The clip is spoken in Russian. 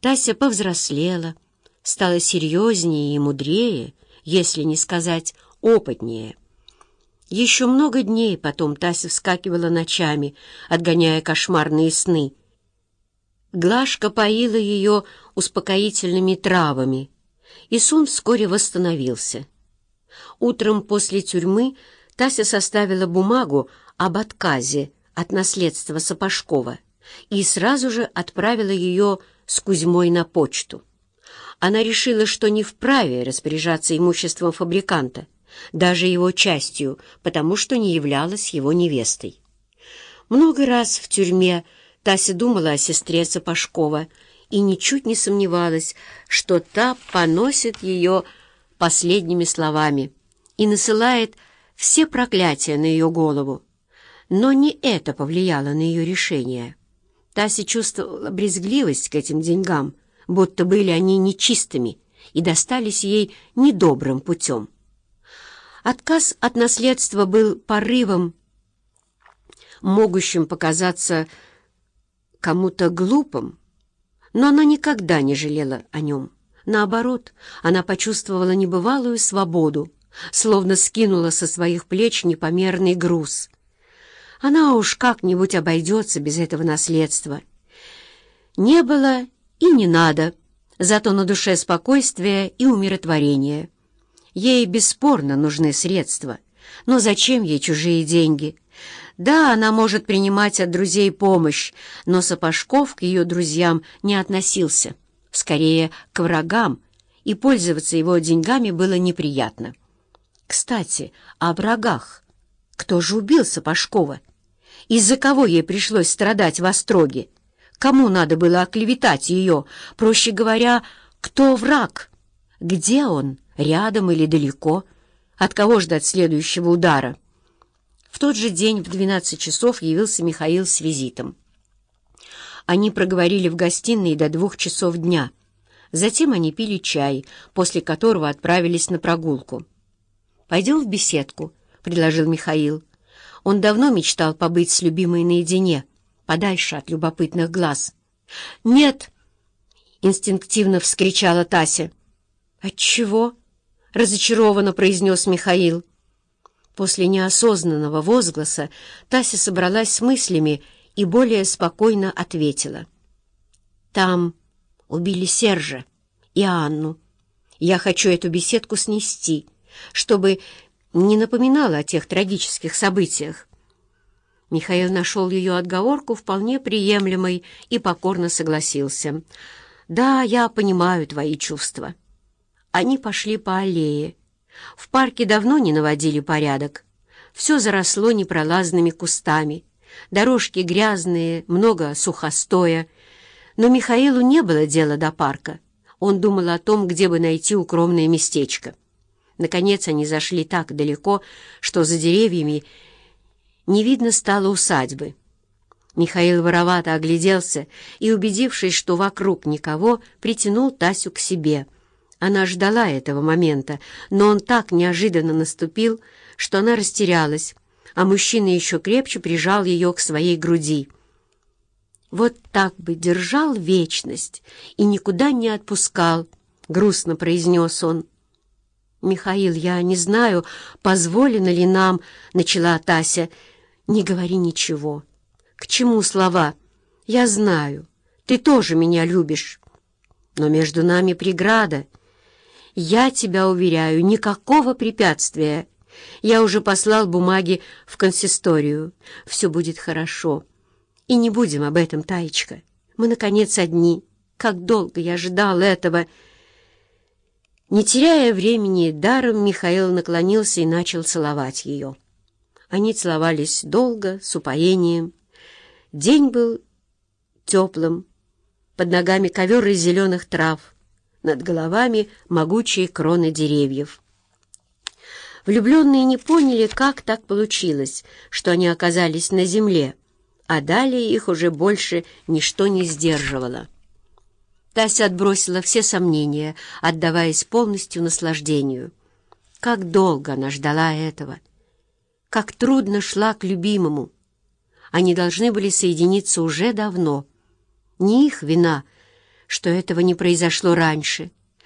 Тася повзрослела, стала серьезнее и мудрее, если не сказать опытнее. Еще много дней потом Тася вскакивала ночами, отгоняя кошмарные сны. Глашка поила ее успокоительными травами, и сон вскоре восстановился. Утром после тюрьмы Тася составила бумагу об отказе от наследства Сапожкова и сразу же отправила ее с Кузьмой на почту. Она решила, что не вправе распоряжаться имуществом фабриканта, даже его частью, потому что не являлась его невестой. Много раз в тюрьме Тася думала о сестре Сапожкова и ничуть не сомневалась, что та поносит ее последними словами и насылает все проклятия на ее голову. Но не это повлияло на ее решение. Тася чувствовала брезгливость к этим деньгам, будто были они нечистыми и достались ей недобрым путем. Отказ от наследства был порывом, могущим показаться кому-то глупым, но она никогда не жалела о нем. Наоборот, она почувствовала небывалую свободу, словно скинула со своих плеч непомерный груз. Она уж как-нибудь обойдется без этого наследства. Не было и не надо, зато на душе спокойствие и умиротворение. Ей бесспорно нужны средства, но зачем ей чужие деньги? Да, она может принимать от друзей помощь, но Сапожков к ее друзьям не относился, скорее к врагам, и пользоваться его деньгами было неприятно. Кстати, о врагах. Кто же убил Сапожкова? Из-за кого ей пришлось страдать в Остроге? Кому надо было оклеветать ее? Проще говоря, кто враг? Где он? Рядом или далеко? От кого ждать следующего удара? В тот же день в 12 часов явился Михаил с визитом. Они проговорили в гостиной до двух часов дня. Затем они пили чай, после которого отправились на прогулку. «Пойдем в беседку», — предложил Михаил. Он давно мечтал побыть с любимой наедине, подальше от любопытных глаз. «Нет!» — инстинктивно вскричала Тася. «Отчего?» — разочарованно произнес Михаил. После неосознанного возгласа Тася собралась с мыслями и более спокойно ответила. «Там убили Сержа и Анну. Я хочу эту беседку снести, чтобы не напоминала о тех трагических событиях. Михаил нашел ее отговорку вполне приемлемой и покорно согласился. «Да, я понимаю твои чувства». Они пошли по аллее. В парке давно не наводили порядок. Все заросло непролазными кустами. Дорожки грязные, много сухостоя. Но Михаилу не было дела до парка. Он думал о том, где бы найти укромное местечко. Наконец они зашли так далеко, что за деревьями не видно стало усадьбы. Михаил воровато огляделся и, убедившись, что вокруг никого, притянул Тасю к себе. Она ждала этого момента, но он так неожиданно наступил, что она растерялась, а мужчина еще крепче прижал ее к своей груди. «Вот так бы держал вечность и никуда не отпускал», — грустно произнес он. «Михаил, я не знаю, позволено ли нам...» — начала Тася. «Не говори ничего. К чему слова? Я знаю, ты тоже меня любишь. Но между нами преграда. Я тебя уверяю, никакого препятствия. Я уже послал бумаги в консисторию. Все будет хорошо. И не будем об этом, Таечка. Мы, наконец, одни. Как долго я ждал этого...» Не теряя времени, даром Михаил наклонился и начал целовать ее. Они целовались долго, с упоением. День был теплым, под ногами ковер из зеленых трав, над головами могучие кроны деревьев. Влюбленные не поняли, как так получилось, что они оказались на земле, а далее их уже больше ничто не сдерживало. Тася отбросила все сомнения, отдаваясь полностью наслаждению. Как долго она ждала этого! Как трудно шла к любимому! Они должны были соединиться уже давно. Не их вина, что этого не произошло раньше.